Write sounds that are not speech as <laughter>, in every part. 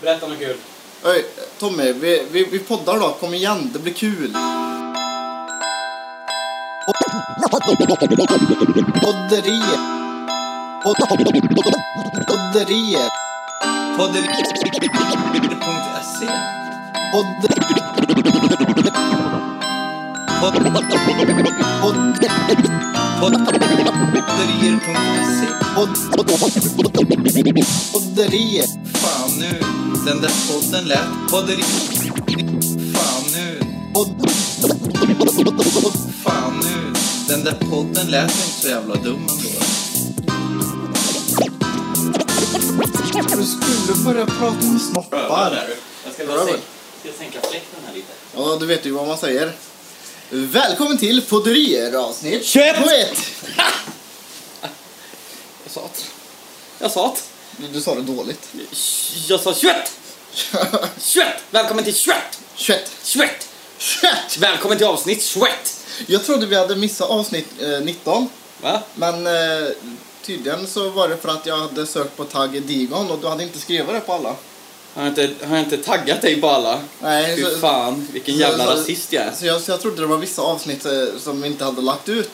Berätta något kul. Oj, Tommy, vi, vi, vi poddar då. Kom igen, det blir kul. Podderier. Podd- Podderier. Podderi.se Podd... Podd- Podd... Podderier.se Podd... Podderier. Fan nu, den där podden lät podderi... Fan nu, Podd... fan nu, den där podden lät inte så jävla dum ändå. Du skulle börja prata om snoppar. Jag ska bara sänka fläkten här lite. Ja, du vet ju vad man säger. Välkommen till Podderier avsnitt 21. 21. <laughs> Jag sa att... Jag sa att... Du, sa det dåligt. Jag sa 21! 21! <laughs> Välkommen till 21! 21. 21! 21. Välkommen till avsnitt 21! Jag trodde vi hade missat avsnitt eh, 19. Va? Men eh, tydligen så var det för att jag hade sökt på tagg Digon och du hade inte skrivit det på alla. Har jag inte, har jag inte taggat dig på alla? Nej, Fy så- fan, vilken så- jävla så- rasist jag är. Så jag, så jag trodde det var vissa avsnitt eh, som vi inte hade lagt ut.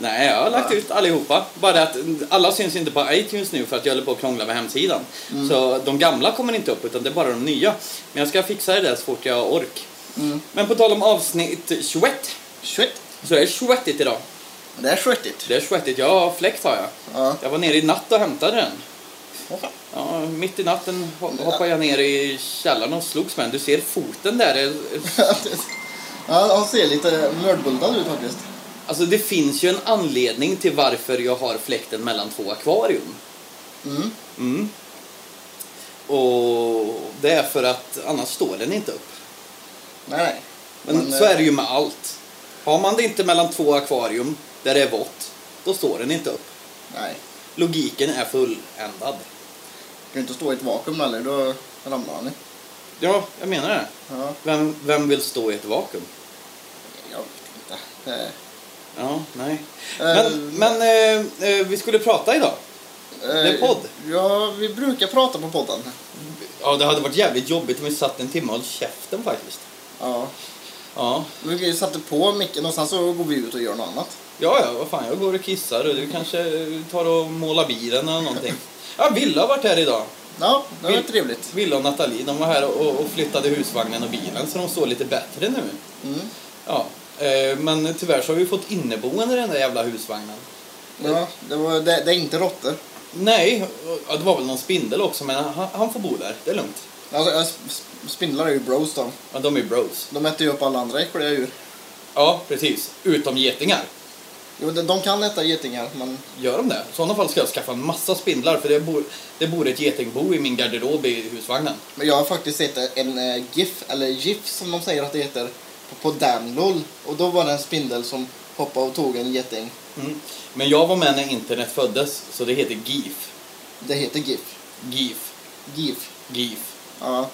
Nej, jag har lagt Ja. ut allihopa. Bara det att alla syns inte på iTunes nu för att jag håller på att krångla med hemsidan. Mm. Så de gamla kommer inte upp utan det är bara de nya. Men jag ska fixa det där så fort jag ork. Mm. Men på tal om avsnitt 21 21. så är det 21 idag. Det är svettigt. Det är 21 jag har fläkt har jag. Ja. Jag var nere i natt och hämtade den. Ja, mitt i natten ho- hoppade jag ner i källaren och slogs med. Du ser foten där. <laughs> Ja, han ser lite mördbultad ut faktiskt. Alltså det finns ju en anledning till varför jag har fläkten mellan två akvarium. Mm. Mm. Och det är för att annars står den inte upp. Nej. Men, Men, så eh, är det ju med allt. Har man det inte mellan två akvarium där det är vått, då står den inte upp. Nej. Logiken är fulländad. Kan inte stå i ett vakuum eller då ramlar han ju. Ja, jag menar det. Ja, Vem, vem vill stå i ett vakuum? jag vet inte. Det, Ja, nej. Eh, Men, men eh, eh, vi skulle prata idag. eh, Det är podd. Ja, vi brukar prata på podden. Ja, det hade varit jävligt jobbigt om vi satt en timme och höll käften faktiskt. Ja. Ja. Vi satte på micken och sen så går vi ut och gör något annat. Ja, ja, vad fan, jag går och kissar och du kanske tar och målar bilen eller någonting. Ja, Villa har varit här idag. Ja, det var trevligt. Villa och Nathalie, de var här och, och flyttade husvagnen och bilen så de står lite bättre nu. Mm. Ja, eh, men tyvärr så har vi fått inneboende i den där jävla husvagnen. Ja, det, var, det, det är inte råttor. Nej, det var väl någon spindel också men han, han får bo där, det är lugnt. Alltså, spindlar är ju bros då. Ja, de är bros. De äter ju upp alla andra äckliga djur. Ja, precis. Utom getingar. Jo, de, de kan äta getingar, men... Gör de det? I sådana fall ska jag skaffa en massa spindlar för det bor, det bor ett getingbo i min garderob i husvagnen. Men jag har faktiskt sett en eh, GIF, eller GIF som de säger att det heter, på, på Damlol. Och då var det en spindel som hoppade och tog en geting. Mm. Men jag var med när internet föddes, så det heter GIF. Det heter GIF. GIF. GIF. GIF. Ja.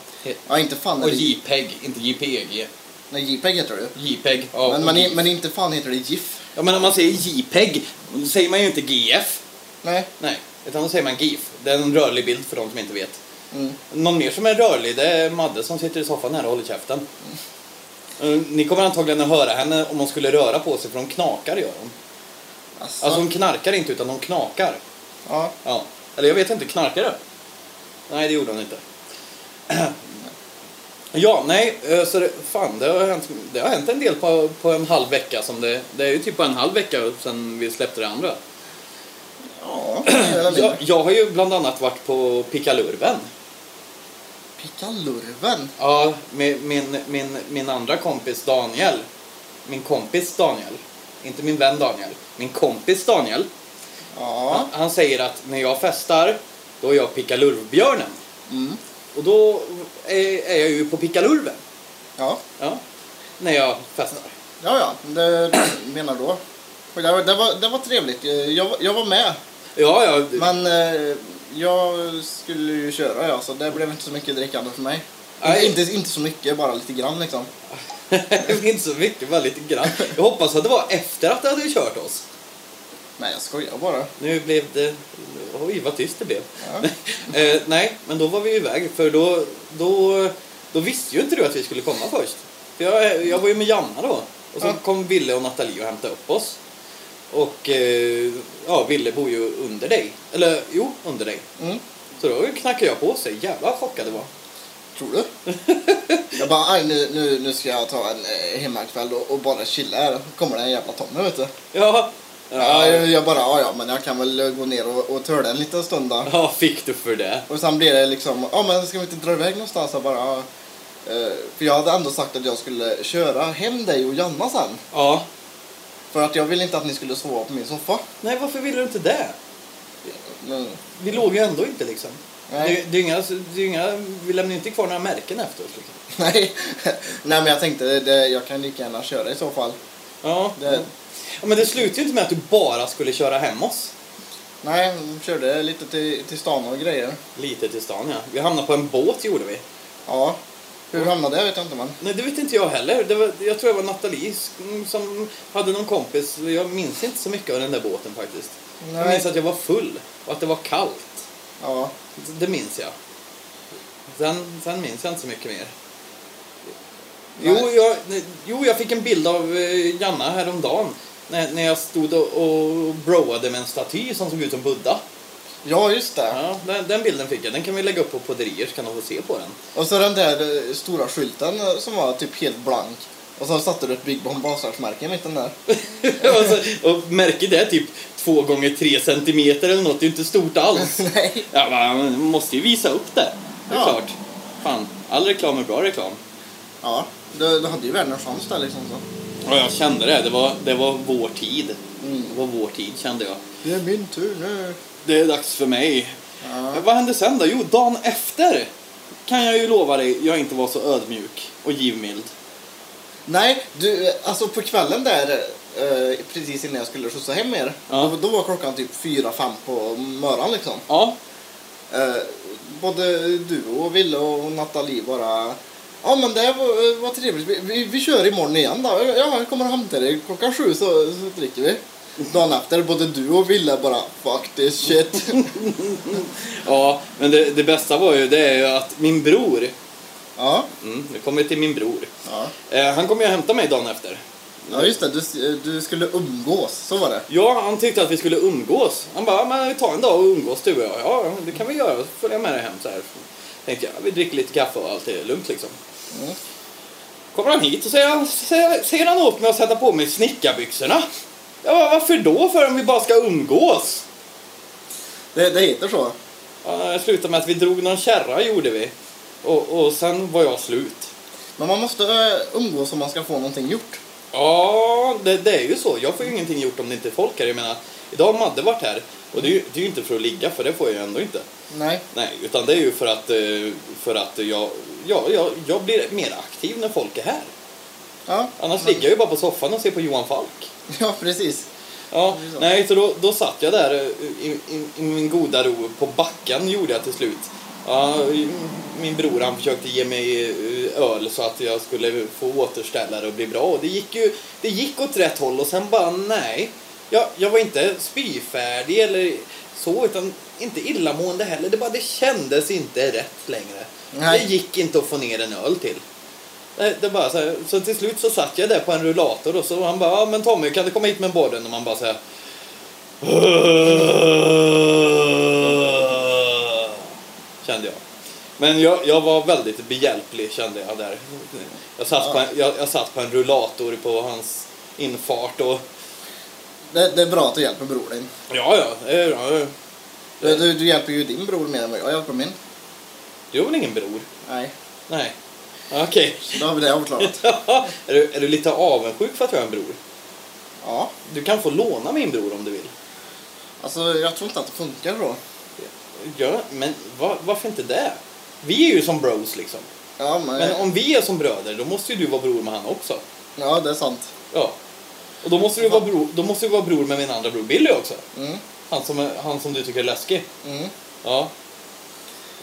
Ja, inte fan Och. JPEG, inte JPEG. Nej, JPEG heter det ju. JPEG. Ja, Men, men, men inte fan heter det GIF. Ja, men om man säger JPEG, då säger man ju inte GF. Nej. Nej, utan då säger man GIF. Det är en rörlig bild för de som inte vet. Mm. Någon mer som är rörlig, det är Madde som sitter i soffan här och håller käften. Eh, Ni kommer antagligen att höra henne om hon skulle röra på sig, för de knakar gör hon. Alltså, Alltså hon knarkar inte, utan de knakar. ja. Ja. Eller jag vet inte, knarkar det? Nej, det gjorde hon inte. <clears throat> Ja, nej, eh, så det, fan, det har, hänt, det har hänt en del på, på en halv vecka. Som det, det är ju typ bara en halv vecka sedan vi släppte det andra. Ja. Jag, jag har ju bland annat varit på Pickalurven. Pickalurven. Ja, med min, min, min andra kompis Daniel. Min kompis Daniel. Inte min vän Daniel. Min kompis Daniel. Ja. Han, han säger att när jag festar, då är jag pickalurvbjörnen. Mm. Och då är, jag ju på pickalurven. Ja. Ja. När jag festar. Ja, ja. Det menar då. Och Det, var- det, var, trevligt. Jag, jag var med. Ja, ja. Men eh, jag skulle ju köra, ja, så det blev inte så mycket drickande för mig. Nej. Inte, inte så mycket, bara lite grann liksom. <laughs> finns så mycket, bara lite grann. Jag hoppas att det var efter att du hade kört oss. Nej, jag skojar bara. Nu blev det... Oj, vad tyst det blev. Ja. <laughs> Eh, nej, men då var vi iväg. För då, då, då visste ju inte du att vi skulle komma först. För jag, jag var ju med Janna då. Och så Ja. kom Ville och Nathalie och hämtade upp oss. Och eh, ja, Ville bor ju under dig. Eller jo, under dig. Mm. Så då knackade jag på sig. Jävla vad chockad det var. Tror du? <laughs> jag bara, aj nu, nu, nu ska jag ta en eh, hemmakväll och, och bara chilla här. kommer det en jävla Tommy vet du. Ja, Ja, ja, jag, jag bara, ja, ja men jag kan väl gå ner och, och törda en liten stund då. ja, fick du för det? Och sen blir det liksom, ja men ska vi inte dra iväg någonstans? Jag bara, ja. Eh, för jag hade ändå sagt att jag skulle köra hem dig och Janna sen. Ja. För att jag ville inte att ni skulle sova på min soffa. Nej, varför ville du inte det? Men, Vi låg ju ändå inte liksom. Nej. Det, det är inga, det är inga, vi lämnar inte kvar några märken efter oss. Liksom. <laughs> nej. nej men jag tänkte, det, jag kan lika gärna köra i så fall. Ja, Det, ja, men det slutade ju inte med att du bara skulle köra hem oss. nej, körde lite till, till stan och grejer. Lite till stan, ja. Vi hamnade på en båt, gjorde vi. Ja. Hur hamnade det vet jag inte men. Nej, det vet inte jag heller. Det var, jag tror det var Nathalie som hade någon kompis. Jag minns inte så mycket av den där båten faktiskt. Jag Nej. minns att jag var full och att det var kallt. Ja. Det minns jag. Sen, sen minns jag inte så mycket mer. Jo jag, jo, jag fick en bild av eh, Janna häromdagen. När, när jag stod och, och broade med en staty som såg ut som Buddha. Ja, just det. Ja, den, den bilden fick jag. Den kan vi lägga upp på podderier så kan de få se på den. Och så den där eh, stora skylten eh, som var typ helt blank. Och så satte du ett Big Bomb Basars-märke i mitten där. <laughs> och, så, och märker det är typ två gånger tre centimeter eller något. Det är inte stort alls. <laughs> Nej. Ja, man måste ju visa upp det. Det är Ja. klart. Fan, all reklam är bra reklam. Ja, du, du hade ju världens chans där liksom så. Ja, jag kände det. Det var, det var vår tid. Mm. Det var vår tid, kände jag. Det är min tur nu. Det är dags för mig. Ja. Vad hände sen då? Jo, dagen efter kan jag ju lova dig jag inte var så ödmjuk och givmild. Nej, du, alltså på kvällen där, eh, precis innan jag skulle skjutsa hem er. Ja. Då, då var klockan typ 4-5 på morgonen liksom. Ja, Eh, både du och Ville och Nathalie bara Ja men det var, var trevligt. Vi, vi, vi kör imorgon igen då. Ja, jag kommer och hämtar dig. Klockan sju så, så dricker vi. Dagen efter, både du och Ville bara fuck this shit. <laughs> ja men det, det bästa var ju det är ju att min bror, ja, mm, nu kommer vi till min bror. ja. Eh, han kommer ju hämta mig dagen efter. ja, just det. Du, du skulle umgås. Så var det. Ja, han tyckte att vi skulle umgås. Han bara, men vi tar en dag och umgås du och jag. Ja, det kan vi göra. Så följer jag med dig hem så här. Tänkte jag, vi dricker lite kaffe och allt är lugnt liksom. Mm. Kommer han hit och säger, säger, säger han åt mig att sätta på mig snickarbyxorna. Ja, varför då? För om vi bara ska umgås? Det, det heter så. Ja, det slutade med att vi drog någon kärra, gjorde vi. Och, och sen var jag slut. Men man måste eh, umgås om man ska få någonting gjort. Ja, det, det är ju så. Jag får ju ingenting gjort om det inte är folk här. Jag menar, idag har Madde varit här. Och det är, ju, det är ju inte för att ligga, för det får jag ju ändå inte. Nej. Nej, utan det är ju för att, eh, för att jag, ja, jag, jag blir mer aktiv när folk är här. Ja, Annars men- ligger jag ju bara på soffan och ser på Johan Falk. <laughs> Ja, precis. Ja, så. nej, så då, då satt jag där eh, i, i, i min goda ro på backen gjorde jag till slut. Ja, min bror han försökte ge mig eh, öl så att jag skulle få återställare och bli bra. Och det gick ju det gick åt rätt håll och sen bara nej. Jag, jag var inte spyfärdig eller så, utan inte illamående heller. Det bara det kändes inte rätt längre. Nej. Det gick inte att få ner en öl till. Det, det bara så, här, så till slut så satt jag där på en rullator och så han bara, ja men Tommy kan du komma hit med båden? Och man bara så här. Kände jag. Men jag, jag var väldigt behjälplig kände jag där. Jag satt, på en, jag, jag satt på en rullator på hans infart och Det, det är bra att du hjälper bror din. ja, ja, det är bra. Du, du, du hjälper ju din bror mer än vad jag hjälper min. Du har väl ingen bror? Nej, Nej. Okej. så då har vi det avklarat. <laughs> är, du, är du lite avundsjuk för att jag har en bror? Ja, Du kan få låna min bror om du vill. alltså jag tror inte att det funkar så. Ja, men va, varför inte det? Vi är ju som bros liksom. Ja, men, Men om vi är som bröder, då måste ju du vara bror med han också. ja det är sant. Ja. Och då måste du vara bror, då måste du vara bror med min andra bror Billy också. Mm, Han som, är, han som du tycker är läskig. mm. Ja.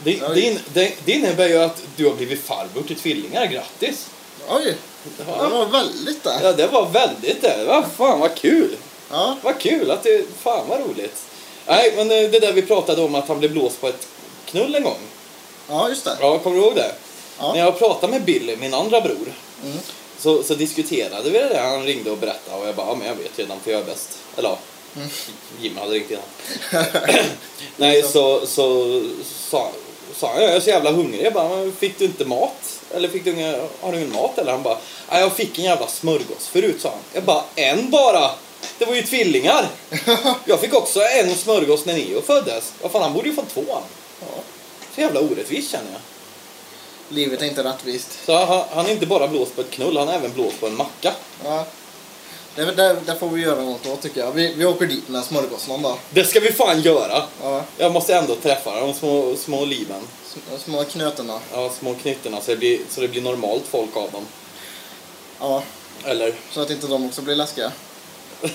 Det, Ja, det, in- det, det innebär ju att du har blivit farbror till tvillingar. Grattis! Oj, det Ja, var väldigt det. ja det var väldigt det. Vad fan vad kul! Ja. Vad kul att det... Fan vad roligt. Nej, men eh, det där vi pratade om att han blev blåst på ett knull en gång. Ja, just det. Ja, kommer du ihåg det? Ja. När jag pratade med Billy, min andra bror, Mm. Så, så diskuterade vi det där. Han ringde och berättade och jag bara, ja men jag vet redan för jag är bäst. Eller ja, Mm. Jim hade ringt innan. <laughs> Nej, så, så sa, sa han, jag är så jävla hungrig. Jag bara, "Men fick du inte mat? Eller fick du ingen, har du ingen mat? Eller han bara, "Ja, jag fick en jävla smörgås förut, sa han. Jag bara, en bara? Det var ju tvillingar. <laughs> Jag fick också en smörgås när Neo föddes. Vad fan, han borde ju få två. Ja. Så jävla orättvist känner jag. Livet är inte rättvist. Så han, han är inte bara blåst på ett knull, han är även blåst på en macka. Ja. Det, det, det får vi göra något åt tycker jag. Vi, vi åker dit med smörgås någon dag. Det ska vi fan göra. Ja. Jag måste ändå träffa de små, små liven. sm- Små knötorna. Ja, små knyttorna så det, blir, så det blir normalt folk av dem. Ja. Eller? Så att inte de också blir läskiga. <laughs>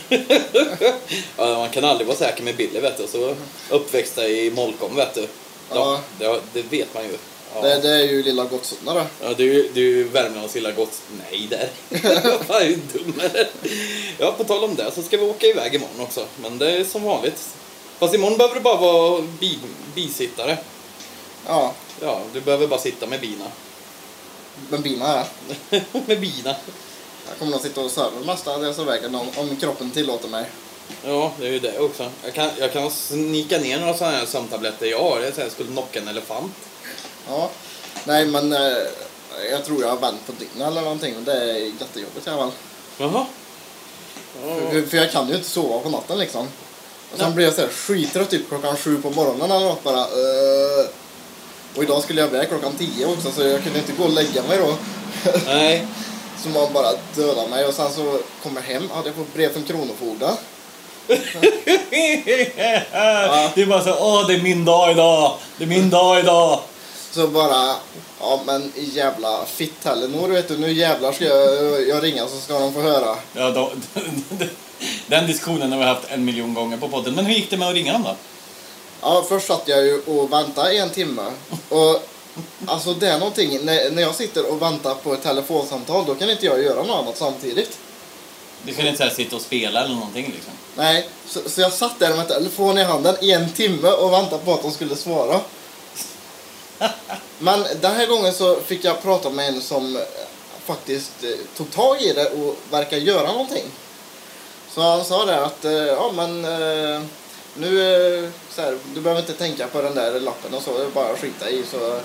Ja, man kan aldrig vara säker med Billy vet du. Så uppväxta i Molkom vet du. Ja, det, det vet man ju. Ja, Det, det är ju lilla Gottsunda då. ja du, är ju- är ju Värmlands lilla gott... Nej, där. <laughs> Vad är du dum? Ja, på tal om det så ska vi åka iväg imorgon också. Men det är som vanligt. Fast imorgon behöver du bara vara bi, bisittare. Ja. Ja, du behöver bara sitta med bina. Men bina är. <laughs> med bina. Jag kommer nog sitta och söva mestadels av vägen om, om kroppen tillåter mig. Ja, det är ju det också. Jag kan, jag kan snika ner några sådana här sömntabletter jag har. Det jag skulle knocka en elefant. Ja. Nej men eh, jag tror jag har vänt på dygnet eller någonting. Men det är jättejobbigt i alla fall. Jaha. Ja. För, för jag kan ju inte sova på natten liksom. Och sen blir jag så här skittrött typ klockan sju på morgonen eller något bara. eh. Och idag skulle jag iväg klockan tio också så jag kunde inte gå och lägga mig då. Nej. <laughs> Så man bara dödade mig och sen så kom jag hem, hade jag fått brev från Kronofogden. <laughs> Det är bara så, åh det är min dag idag. Det är min dag idag. Så bara, ja men jävla fitt-Hellenor vet du, nu jävlar ska jag, jag ringa så ska de få höra. Ja, då, <laughs> den diskussionen har vi haft en miljon gånger på podden. Men hur gick det med att ringa dem då? Ja, först satt jag ju och väntade i en timme. Och alltså det är någonting, när, när jag sitter och väntar på ett telefonsamtal då kan inte jag göra något annat samtidigt. Du kan inte så här sitta och spela eller någonting liksom. Nej, så, så jag satt där med telefon i handen i en timme och väntade på att de skulle svara. Men den här gången så fick jag prata med en som eh, faktiskt eh, tog tag i det och verkar göra någonting. Så han sa det att, eh, ja men nu, så här, du behöver inte tänka på den där lappen och så, det är bara att skita i så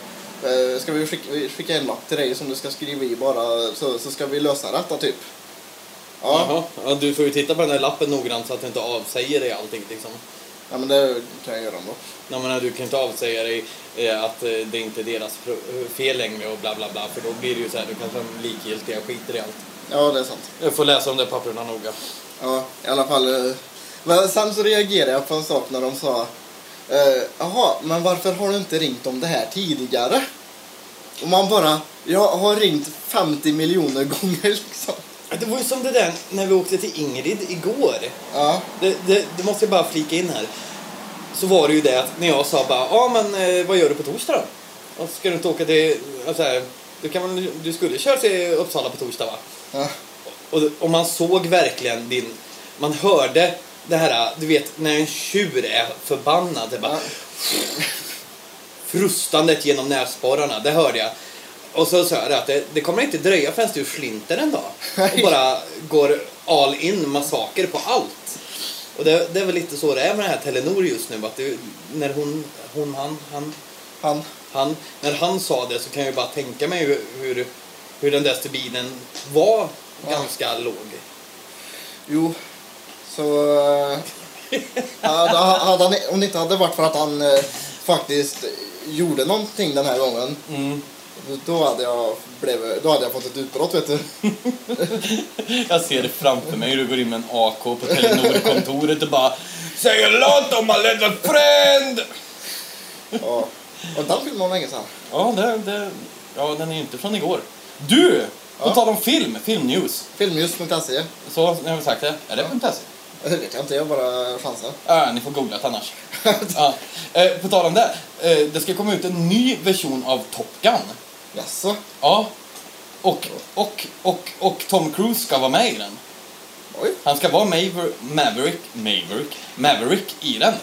ska vi skicka, skicka en lapp till dig som du ska skriva i bara så, så ska vi lösa detta typ. Ja, Jaha. Ja, du får ju titta på den där lappen noggrant så att du inte avsäger dig allting liksom ja men det kan jag göra ändå. Jag menar, du kan inte avsäga dig eh, att eh, det inte är deras fel längre och bla bla bla för då blir det ju så här, du kanske är likgiltiga skiter i allt. Ja, det är sant. Jag får läsa om de papperna noga. Ja, i alla fall. eh, Men sen så reagerade jag på en sak när de sa eh, Jaha, men varför har du inte ringt om det här tidigare? Och man bara, jag har ringt 50 miljoner gånger <laughs> liksom. Det var ju som det där när vi åkte till Ingrid igår. Ja, Det, det, det måste jag bara flika in här. Så var det ju det att när jag sa bara, ja men eh, vad gör du på torsdag då? Och ska du inte åka till, alltså, här, du, kan väl, du skulle köra till Uppsala på torsdag va? ja, Och, och man såg verkligen din, man hörde det här, du vet när en tjur är förbannad. Det bara, ja. <laughs> frustandet genom näsborrarna, det hörde jag. Och så sa jag att det, det kommer inte dröja förrän du flinter en dag. Och bara går all in massaker på allt. Och det, det är väl lite så det är med den här Telenor just nu. Att det, när hon, hon, han, han, Han, han, när han sa det så kan jag ju bara tänka mig hur, hur, hur den där stubinen var Ja. ganska låg. jo, så eh, hade, hade han, om det inte hade varit för att han eh, faktiskt gjorde någonting den här gången Mm. Då hade jag, blev, då hade jag fått ett utbrott vet du. <laughs> Jag ser det framför mig hur du går in med en AK på Telenor-kontoret och bara Say lot of my little friend! Ja. Och den filmen var länge sedan. Ja, det, det, ja, den är ju inte från igår. Du! På Ja. tal om film, filmnews. Filmnews.se. Så, nu har vi sagt det. Är det Ja. .se? Det vet jag inte, jag bara chansar. Ja, ni får googla det annars. ja. eh, på tal om det. Eh, det ska komma ut en ny version av Top Gun. Jaså? Ja. Och, och, och, och Tom Cruise ska vara med i den. Oj. Han ska vara Maver Maverick, Maverick, Maverick i den.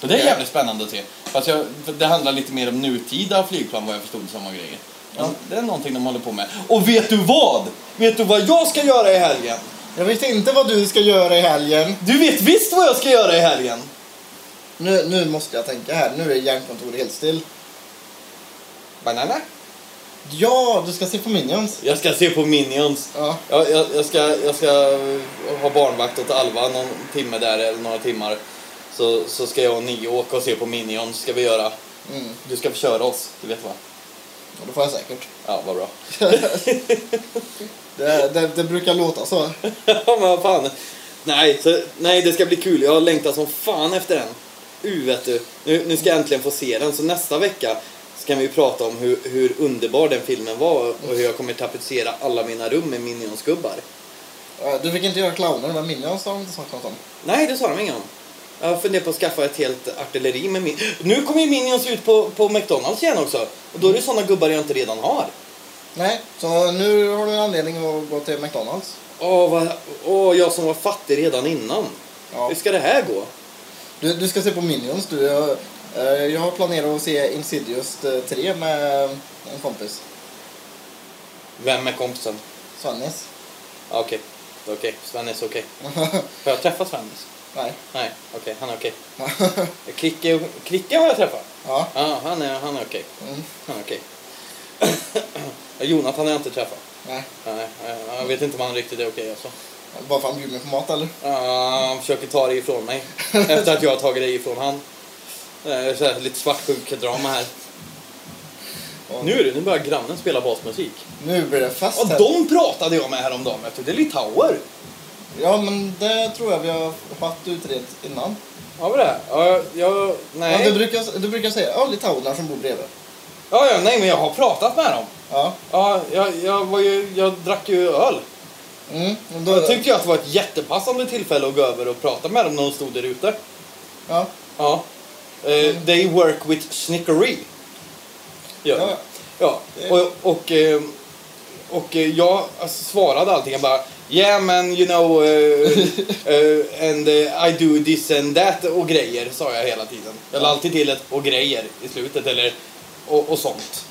Så det är jävligt spännande att se. Fast jag, det handlar lite mer om nutida flygplan vad jag förstod som var grejer. Ja. Det är någonting de håller på med. Och vet du vad? Vet du vad jag ska göra i helgen? Jag vet inte vad du ska göra i helgen. Du vet visst vad jag ska göra i helgen? Nu, nu måste jag tänka här. Nu är hjärnkontoret helt still. Banana? Ja, du ska se på Minions. Jag ska se på Minions. Ja. Jag, jag, jag, ska, jag ska ha barnvakt åt Alva någon timme där, eller några timmar. Så, så ska jag och Nio åka och se på Minions, ska vi göra. Mm. Du ska köra oss, du vet va? Och det får jag säkert. Ja, vad bra. <laughs> Det, det, det brukar låta så. <laughs> Ja, men vad fan. Nej, så, nej, det ska bli kul. Jag har längtat som fan efter den. Uh, vet du. Nu, nu ska jag äntligen få se den. Så nästa vecka ska vi prata om hur, hur underbar den filmen var och hur jag kommer tapetsera alla mina rum med Minions-gubbar. Ja, Du fick inte göra clowner, men Minions har de inte sagt något om. Nej, det sa de inget om. Jag funderar på att skaffa ett helt artilleri med min... Nu kommer ju Minions ut på, på McDonalds igen också. Och då är det sådana gubbar jag inte redan har. Nej, så nu har du en anledning att gå till McDonalds. Åh, vad... Åh jag som var fattig redan innan. Ja. Hur ska det här gå? Du, du ska se på Minions. Du, jag, eh, jag har planerat att se Insidious eh, 3 med en kompis. Vem är kompisen? Svennis. Okej, okej. Svennis, okej. <laughs> Får jag träffa Svennis? Nej. Nej, okej, han är okej. <laughs> Kricke, Kricke har jag träffat. ja. Ja, han är, han är okej. Mm. Han är okej. <clears throat> Jonathan har jag inte träffat. Nej. Nej, jag vet inte om han riktigt är okej alltså. Bara för att han bjuder mig på mat eller? Ja, han försöker ta det ifrån mig. Efter att jag har tagit det ifrån han. Är så här, lite svartsjukedrama här. Och Nu är det, nu börjar grannen spela basmusik. nu blir det fest Och här. de pratade jag med häromdagen, vet du. Det är Litauer. Ja, men det tror jag vi har haft utrett innan. Har vi det? Ja, jag, jag, nej. Ja, du, brukar, du brukar säga ja, litauerna som bor bredvid. Ja, ja, nej, men jag har pratat med dem. Ja. Ja, jag, jag, var ju, jag drack ju öl. Mm. och Då, Jag tyckte ju att det var ett jättepassande tillfälle att gå över och prata med dem när de stod där ute. ja. Ja. Eh, they work with snickery. Ja. Ja, och, och, eh, och eh, jag svarade allting. Jag bara Yeah man, you know, eh, <laughs> eh, and I do this and that och grejer, sa jag hela tiden. Jag la alltid till ett och grejer i slutet, eller och, och sånt.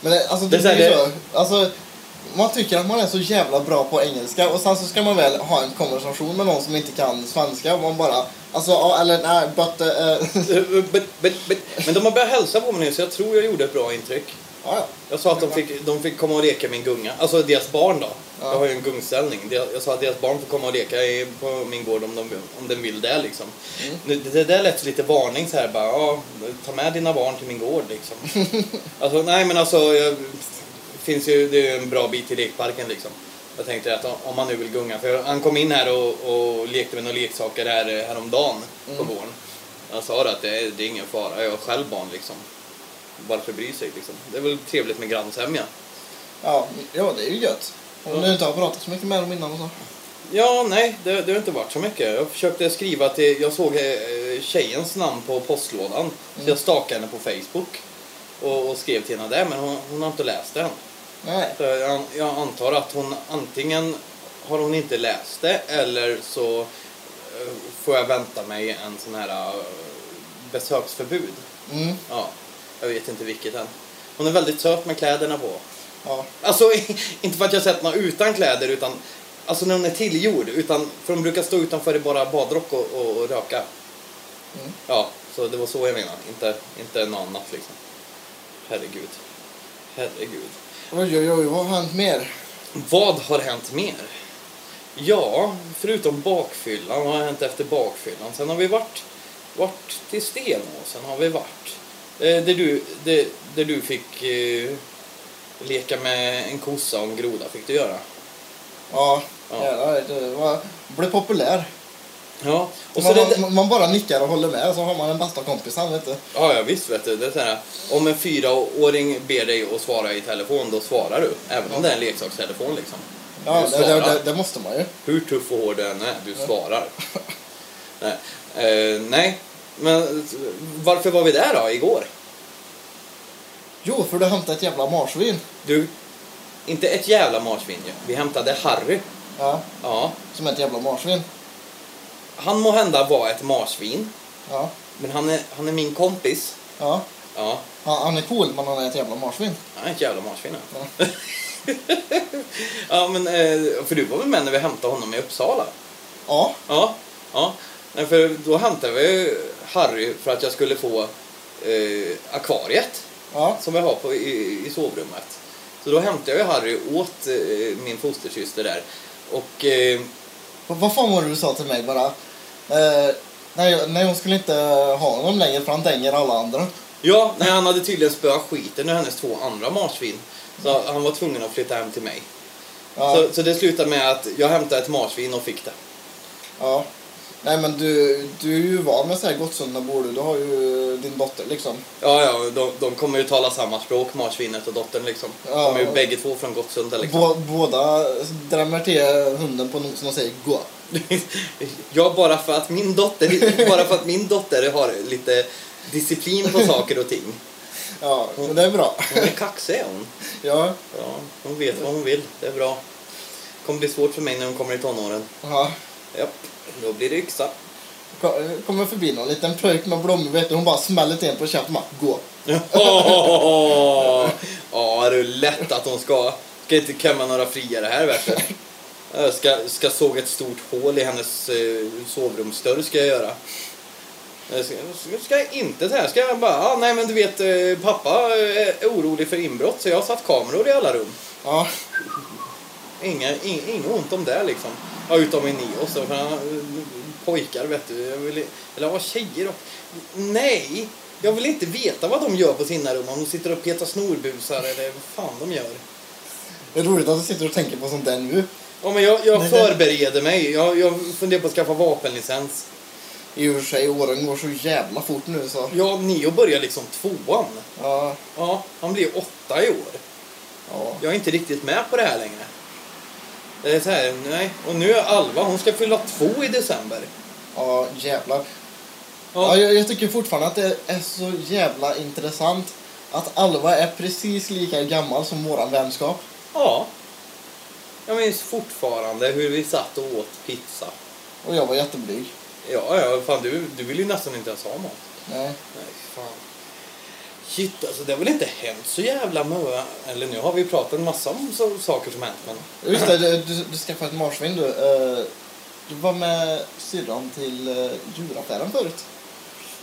Men alltså, Det det, är så. Alltså, man tycker att man är så jävla bra på engelska och sen så ska man väl ha en konversation med någon som inte kan svenska och man bara Alltså, ja, eller nej, but... Eh, but, but, but, men de har börjat hälsa på mig nu, så jag tror jag gjorde ett bra intryck. ja, ja. Jag sa att de fick, de fick komma och leka min gunga. Alltså deras barn då. Ja. Jag har ju en gungställning. Jag sa att deras barn får komma och leka på min gård om de, om de vill det liksom. Mm. Det, det där lät lite varning så här bara, ja, ta med dina barn till min gård liksom. <laughs> alltså nej men alltså, jag, finns ju, det är ju en bra bit till lekparken liksom. Jag tänkte att om man nu vill gunga, för han kom in här och, och lekte med några leksaker här, eh, häromdagen på Mm. gården. Han sa att det är, det är ingen fara, jag har själv barn liksom. Varför bry sig liksom? Det är väl trevligt med grannsämja. ja, ja, det är ju gött. Om du inte har pratat så mycket med dem innan och så. Ja, nej, det, det har inte varit så mycket. Jag försökte skriva till, jag såg eh, tjejens namn på postlådan. Så jag stakade henne på Facebook. Och, och skrev till henne där, men hon, hon har inte läst det än. Nej. Jag, jag antar att hon antingen har hon inte läst det eller så eh, får jag vänta mig en sån här eh, besöksförbud. Mm, Ja, jag vet inte vilket än. Hon är väldigt söt med kläderna på. ja. Alltså, <laughs> inte för att jag sett några utan kläder, utan alltså när hon är tillgjord. Utan, för de brukar stå utanför i bara badrock och, och, och röka. Mm. Ja, så det var så jag menade. Inte, inte något annat liksom. Herregud. Herregud. Oj, oj, oj, vad har hänt mer? Vad har hänt mer? Ja, förutom bakfyllan, vad har hänt efter bakfyllan? Sen har vi varit, varit till Stenåsen har vi varit. Eh, där, du, där, där du fick eh, leka med en kossa och en groda fick du göra. Ja, Ja. jävlar, det var, blev populär. Ja, och så man, det, man, man bara nickar och håller med så har man den bästa kompisen, vet du. ja, ja, visst vet du. Det är så här, om en fyraåring ber dig att svara i telefon, då svarar du. Även om det är en leksakstelefon liksom. Ja, det, det, det, måste man ju. Hur tuff och hård du än är, du svarar. nej. Eh, nej, men varför var vi där då, igår? Jo, för du hämtade ett jävla marsvin. Du, inte ett jävla marsvin ju. Vi hämtade Harry. Ja, Ja. som ett jävla marsvin. Han må hända vara ett marsvin, Ja, men han är, han är min kompis. ja. Ja, Han, han är cool, men han är ett jävla marsvin. han är ett jävla marsvin. Ja. <laughs> Ja, men eh, för du var väl med när vi hämtade honom i Uppsala? Ja, Ja, ja. Nej, för då hämtade vi Harry för att jag skulle få eh, akvariet ja. som vi har på, i, i sovrummet. Så då hämtade jag Harry åt eh, min fostersyster där. Och eh, Vad fan var det du sa till mig bara? Eh, nej, nej, hon skulle inte ha honom längre för han dänger alla andra. ja, nej, han hade tydligen spöat skiten ur hennes två andra marsvin. Så han var tvungen att flytta hem till mig. Ja, Så, så det slutade med att jag hämtade ett marsvin och fick det. ja. Nej men du, du är ju van med så här Gottsunda bor du. Du har ju din dotter liksom. Ja, ja, de, de kommer ju tala samma språk, marsvinet och dottern liksom. De Ja. är ju bägge två från Gottsunda liksom. Bå, båda drämmer till hunden på nosen och säger gå. <laughs> Ja, bara för att min dotter, <laughs> bara för att min dotter har lite disciplin på saker och ting. Ja, men det är bra. Hon är kaxig är hon. Ja, Ja, hon vet vad hon vill. Det är bra. Det kommer bli svårt för mig när hon kommer i tonåren. ja. Japp, då blir det yxa. Ko- Kommer förbi någon liten pojk med blommor vet du. Hon bara smäller till en på käften bara gå. <laughs> Ja, det är lätt att hon ska. Ska inte kamma några friare här. Jag ska, ska såga ett stort hål i hennes eh, sovrumsdörr ska jag göra. Jag ska, ska, jag inte här, ska jag bara, ah, nej men du vet eh, pappa är orolig för inbrott så jag har satt kameror i alla rum. Ja, Inga, ing, inget ont om det liksom. Ja, utom i Neos då, för han, pojkar vet du, jag vill, eller vad tjejer och, Nej! Jag vill inte veta vad de gör på sina rum, om de sitter och petar snorbusar eller vad fan de gör. det är roligt att du sitter och tänker på sånt där nu. Ja, men jag, jag förbereder mig, jag, jag funderar på att skaffa vapenlicens. I och för sig, åren går så jävla fort nu så. Ja, Neo börjar liksom tvåan. Ja, Ja, han blir åtta i år. ja. Jag är inte riktigt med på det här längre. Det är så här, nej. Och nu är Alva, hon ska fylla två i december. Ja, jävlar. Ja. Ja, jag, jag tycker fortfarande att det är så jävla intressant att Alva är precis lika gammal som våran vänskap. Ja. Jag minns fortfarande hur vi satt och åt pizza. Och jag var jätteblyg. Ja, ja, fan du, du vill ju nästan inte ens ha mat. Nej. Nej, fan. Shit, alltså det har väl inte hänt så jävla mö... Eller nu har vi pratat en massa om så, saker som hänt, men... Just det, du, du, du skaffade ett marsvin du. Eh, du var med syrran till uh, djuraffären förut.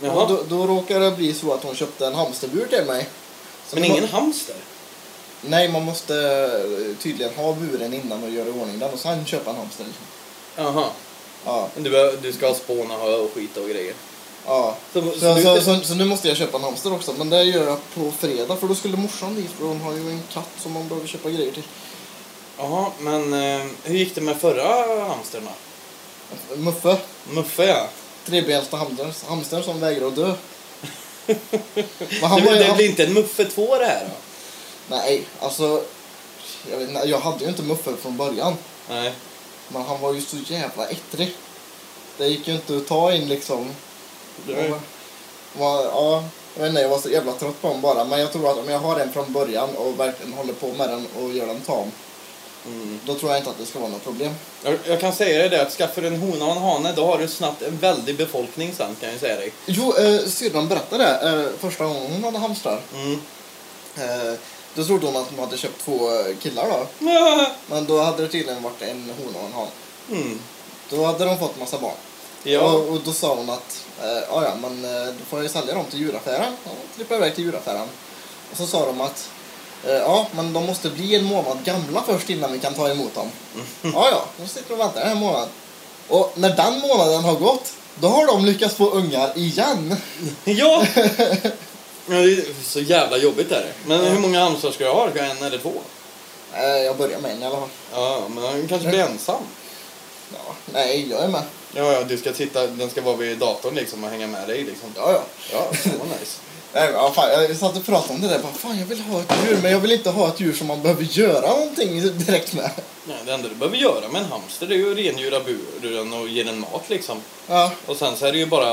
Och Jaha. då, då råkade det bli så att hon köpte en hamsterbur till mig. Så Men ingen hamster? Nej, man måste eh, tydligen ha buren innan och göra i ordning den och sen köpa en hamster. Jaha. Ja, Men du, behöver- du ska ha spån och hö och skit och grejer. ja. Så, Så, så, du, så, så, nu måste jag köpa en hamster också, men det gör jag på fredag för då skulle morsan dit för hon har ju en katt som man behöver köpa grejer till. Jaha, men eh, hur gick det med förra hamstern då? Muffe, Muffe ja. trebensta hamster, hamster som vägrar att dö. <laughs> Men Det, han var det blir inte en Muffe 2 det här då? Nej, alltså. Jag, vet, inte, jag hade ju inte Muffe från början. Nej. Men han var ju så jävla ettrig. Det gick ju inte att ta in liksom. Nej. Var, ja, jag vet inte, jag var så jävla trött på honom bara. Men jag tror att om jag har den från början och verkligen håller på med den och gör den tam. Mm. Då tror jag inte att det ska vara något problem. Jag, jag kan säga dig det att skaffar du en hona och en hane då har du snabbt en väldig befolkning sen kan jag säga dig. Jo, eh, syrran berättade det eh, första gången hon hade hamstrar. Mm. Eh, då trodde hon att hon hade köpt två eh, killar då. <laughs> Men då hade det tydligen varit en hona och en hane. Mm. Då hade de fått massa barn. Ja. Och, och då sa hon att eh, "Ja, ja, men eh, då får jag ju sälja dem till djuraffären. Ja, trippade iväg till djuraffären. Och så sa de att eh, ja, men de måste bli en månad gamla först innan vi kan ta emot dem. Ja, ja, då sitter de och väntar en månad. Och när den månaden har gått, då har de lyckats få ungar igen. ja! <laughs> Ja, det är så jävla jobbigt är det. Men hur många hamstrar ska du ha? Ska En eller två? Eh, jag börjar med en i alla fall. Ja, men han kanske blir ensam. Ja, nej, jag är med. Ja, ja, du ska titta, den ska vara vid datorn liksom och hänga med dig liksom. Ja, ja. Ja, det var nice. <laughs> Nej, ja, fan, jag satt och pratade om det där. Bara, fan, jag vill ha ett djur, men jag vill inte ha ett djur som man behöver göra någonting direkt med. Nej, det enda du behöver göra med en hamster det är ju att rengöra buren och ge den mat liksom. Ja, Och sen så är det ju bara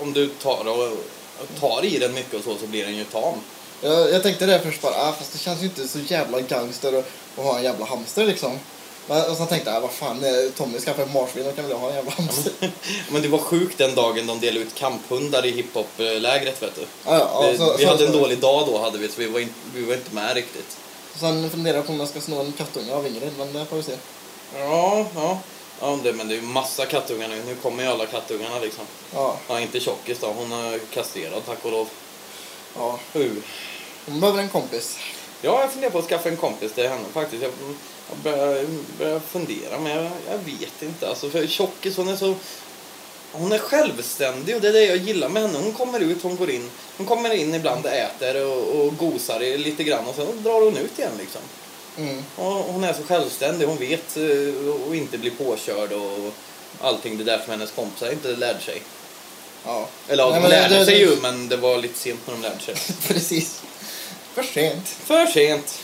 om du tar och tar i den mycket och så så blir den ju tam. jag, jag tänkte det först bara, ah, fast det känns ju inte så jävla gangster att, att ha en jävla hamster liksom. Men, och så tänkte jag, vad fan, Tommy skaffade ett marsvin, då kan väl jag ha en jävla hamster. <laughs> Men det var sjukt den dagen de delade ut kamphundar i hiphop-lägret vet du. Ja, ja, Det- så- vi så- hade en så- dålig dag då hade vi, så vi var, in, vi var inte med riktigt. Sen funderar jag på om jag ska sno en kattunge av Ingrid, men det får vi se. Ja, ja. Ja det, men det är ju massa kattungar nu. Nu kommer ju alla kattungarna liksom. Ja, Ja, inte tjockis då. Hon är kastrerad tack och lov. ja. Uh. Hon behöver en kompis. Ja, jag funderar på att skaffa en kompis till henne faktiskt. Jag, jag börjar, börjar fundera, men jag, jag vet inte. Alltså, för tjockis, hon är så... Hon är självständig och det är det jag gillar med henne. Hon kommer ut, hon går in. Hon kommer in ibland, äter och, och gosar lite grann och sen drar hon ut igen liksom. Mm. Hon är så självständig, hon vet eh, och inte blir påkörd och allting. Det är därför hennes kompisar inte lärde sig. Ja. Eller ja, Nej, de det- lärde det- sig ju, men det var lite sent när de lärde sig. <laughs> Precis. För sent. För sent.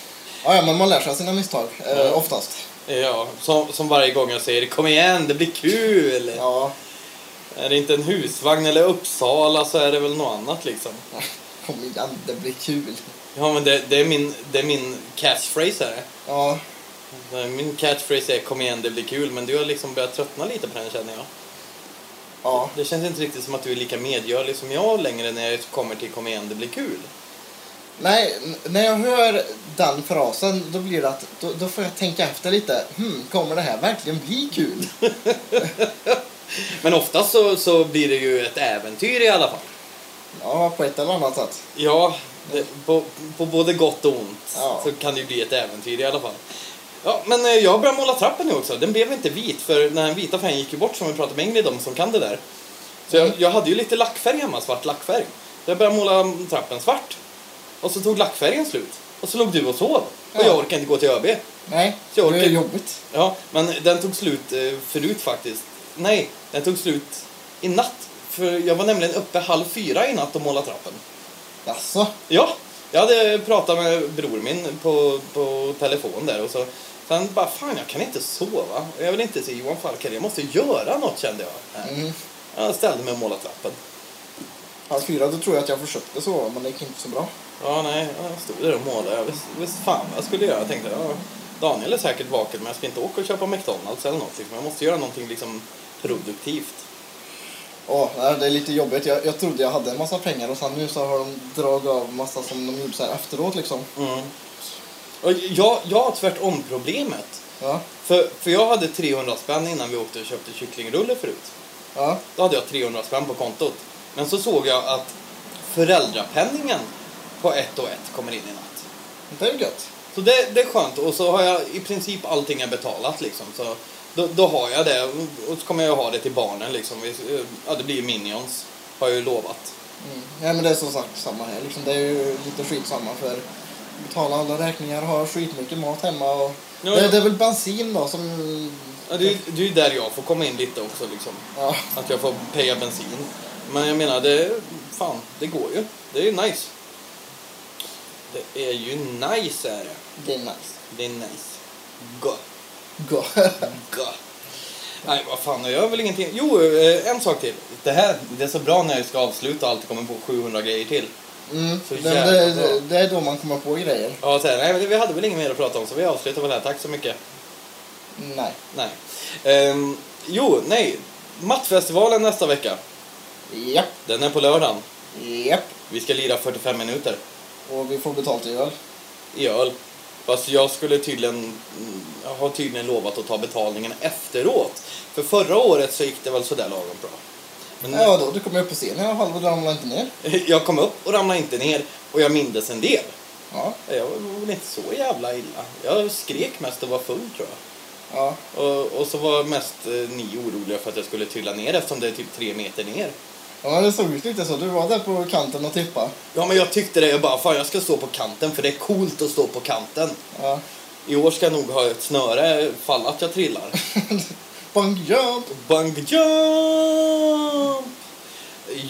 Ja, ja, men man lär sig av sina misstag. Eh, Ja. Oftast. Ja, som, som varje gång jag säger kom igen, det blir kul. Ja. Är det inte en husvagn eller Uppsala så är det väl något annat liksom. <laughs> Kom igen, det blir kul. Ja, men det, det, är, min, det är min catchphrase är det. Ja. Min catchphrase är kom igen, det blir kul. Men du har liksom börjat tröttna lite på den känner jag. Ja. Det känns inte riktigt som att du är lika medgörlig som jag längre när jag kommer till kom igen, det blir kul. Nej, när jag hör den frasen då blir det att då, då får jag tänka efter lite. Hmm, kommer det här verkligen bli kul? <laughs> Men oftast så, så blir det ju ett äventyr i alla fall. Ja, på ett eller annat sätt. Ja, det, på, på både gott och ont Ja. så kan det ju bli ett äventyr i alla fall. Ja, men eh, jag börjar måla trappen nu också. Den blev inte vit för när den vita färgen gick ju bort som vi pratade med Ingrid om som kan det där. Så jag, Mm. jag hade ju lite lackfärg hemma, svart lackfärg. Så jag började måla trappen svart. Och så tog lackfärgen slut. Och så låg du och sov. Och Ja. jag orkade inte gå till ÖB. Nej, Så jag det är jobbigt. Ja, men den tog slut eh, förut faktiskt. Nej, den tog slut i natt. För jag var nämligen uppe halv fyra i natt och målade trappen. Jaså? Ja, jag hade pratat med bror min på, på telefon där och så sen bara fan jag kan inte sova. Jag vill inte se Johan Falk jag måste göra något kände jag. Mm. Jag ställde mig och målade trappen. Halv fyra, då tror jag att jag försökte sova, men det gick inte så bra. Ja, nej, jag stod där och målade. Jag visste, visste fan vad jag skulle göra. Jag tänkte, ja, Daniel är säkert vaken men jag ska inte åka och köpa McDonalds eller något. Liksom. Jag måste göra någonting liksom produktivt. Ja, nej, det är lite jobbigt. Jag, jag trodde jag hade en massa pengar och sen nu så har de dragit av massa som de gjorde så här efteråt liksom. Mm. Och jag, jag har tvärtom problemet. Ja, För, för jag hade 300 spänn innan vi åkte och köpte kycklingrulle förut. ja, Då hade jag 300 spänn på kontot. Men så såg jag att föräldrapenningen på ett och ett kommer in i natt. det är ju gött. Så det, det är skönt. Och så har jag i princip allting är betalat liksom. Så då, då har jag det. Och så kommer jag ha det till barnen liksom. Vi- Ja, det blir ju Minions. Har jag ju lovat. Mm. Ja, men det är som sagt samma här. Liksom, det är ju lite skitsamma för betala alla räkningar, ha skitmycket mat hemma och... Ja, det, ja. det är väl bensin då som... Ja, det, är det är ju där jag får komma in lite också liksom. Ja, Att jag får peja bensin. Men jag menar, det, fan, det går ju. Det är ju nice. Det är ju nice är det. Det är nice. Det är nice. Gott. Gå. Gott. <laughs> Nej, vad fan, jag gör väl ingenting. Jo, eh, en sak till. Det här, det är så bra när jag ska avsluta och alltid kommer på 700 grejer till. Mm. Så Det, det, det är då man kommer på grejer. Ja, så här, nej, men vi hade väl inget mer att prata om så vi avslutar väl här. Tack så mycket. Nej. Nej. Ehm, jo, nej. Mattfestivalen nästa vecka. Japp. Den är på lördagen. Japp. Vi ska lira 45 minuter. Och vi får betalt i öl. i öl. Fast jag skulle tydligen, jag har tydligen lovat att ta betalningen efteråt. För förra året så gick det väl sådär lagom bra. Men Ja, då, du kommer upp på scenen i alla fall och ramlar inte ner. <laughs> jag kom upp och ramlade inte ner och jag mindes en del. Ja. Jag var väl inte så jävla illa. Jag skrek mest och var full tror jag. Ja. Och, och så var mest eh, ni oroliga för att jag skulle trilla ner eftersom det är typ tre meter ner. Ja, det såg ut lite så. Du var där på kanten och tippa. Ja men jag tyckte det, jag bara fan jag ska stå på kanten för det är coolt att stå på kanten. Ja. I år ska jag nog ha ett snöre fall att jag trillar. <laughs> Bungee jump! Bungee jump!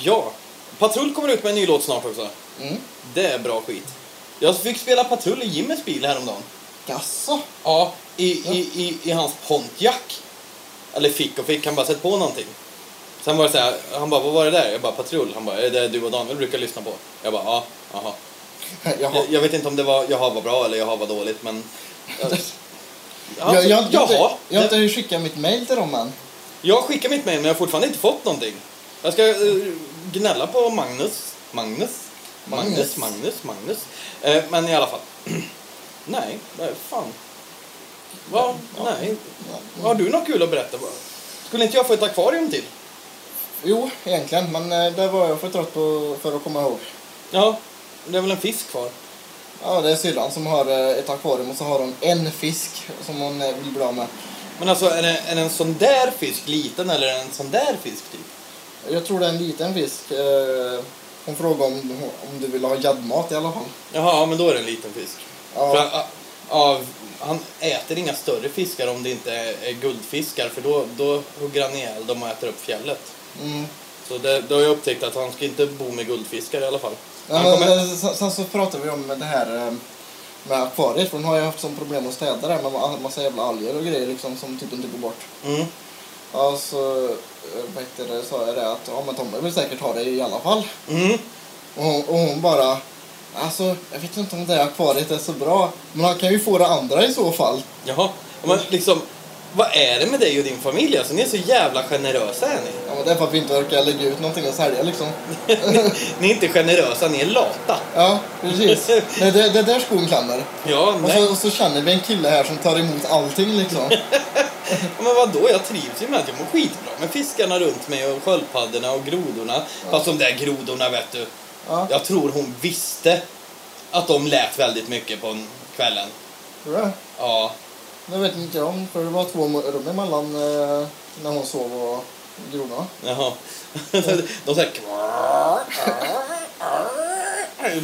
Ja, Patrull kommer ut med en ny låt snart också. Mm. Det är bra skit. Jag fick spela Patrull i Jimmys bil häromdagen. Jaså? Ja, i, i, i, i hans Pontiac. Eller fick och fick, han bara sett på någonting. Sen var det så här, han bara, vad var det där? Jag bara, Patrull. Han bara, är det du och Daniel brukar lyssna på? Jag bara, ja, jaha. <laughs> Jaha. Jag, jag vet inte om det var, jaha var bra eller jaha var dåligt, men... <laughs> Alltså, jag, jag, jag, jaha. jag har inte skickat mitt mail till dem än. Jag skickar mitt mejl men jag har fortfarande inte fått någonting. Jag ska eh, gnälla på Magnus. Magnus? Magnus, Magnus. Magnus, Magnus. Eh, men i alla fall. <clears throat> nej, nej, fan. Va? Nej. Har du något kul att berätta? Skulle inte jag få ett akvarium till? Jo, egentligen. Men eh, det var jag för trött på för att komma ihåg. Ja, det är väl en fisk kvar. Ja, det är syrran som har eh, ett akvarium och så har hon en fisk som hon eh, vill bli av med. Men alltså, är det, är det en sån där fisk liten eller är det en sån där fisk typ? Jag tror det är en liten fisk. Hon frågade om, om du vill ha gäddmat i alla fall. Jaha, men då är det en liten fisk. Ja. För, av, han äter inga större fiskar om det inte är, guldfiskar för då, då hugger han ihjäl dem och äter upp fjället. Mm. Så det, då har jag upptäckt att han ska inte bo med guldfiskar i alla fall. Ja, men, kommer, sen, sen så pratade vi om det här eh, med akvariet. För hon har ju haft som problem att städa det med ma- massa jävla alger och grejer liksom, som typ inte går bort. mm, Ja, så eh, sa jag det att ja, men Tommy vill säkert ha det i alla fall. mm, Och hon, och hon bara Alltså, jag vet inte om det här akvariet är så bra. Men han kan ju få det andra i så fall. jaha. Men liksom, vad är det med dig och din familj? Alltså, ni är så jävla generösa är ni. Ja, men det är för att vi inte orkar lägga ut någonting och sälja liksom. <laughs> ni är inte generösa, ni är lata. Ja, precis. Nej, det, det är där skon klämmer. Ja, Och så, och så känner vi en kille här som tar emot allting liksom. <laughs> Men vadå, jag trivs ju med att jag mår skitbra med fiskarna runt mig och sköldpaddorna och grodorna. Fast de där grodorna vet du, Ja, jag tror hon visste att de lät väldigt mycket på en kvällen. tror du? Ja, Det vet inte jag om, för det var två rum emellan eh, när hon sov och grodorna. jaha. <laughs> De säger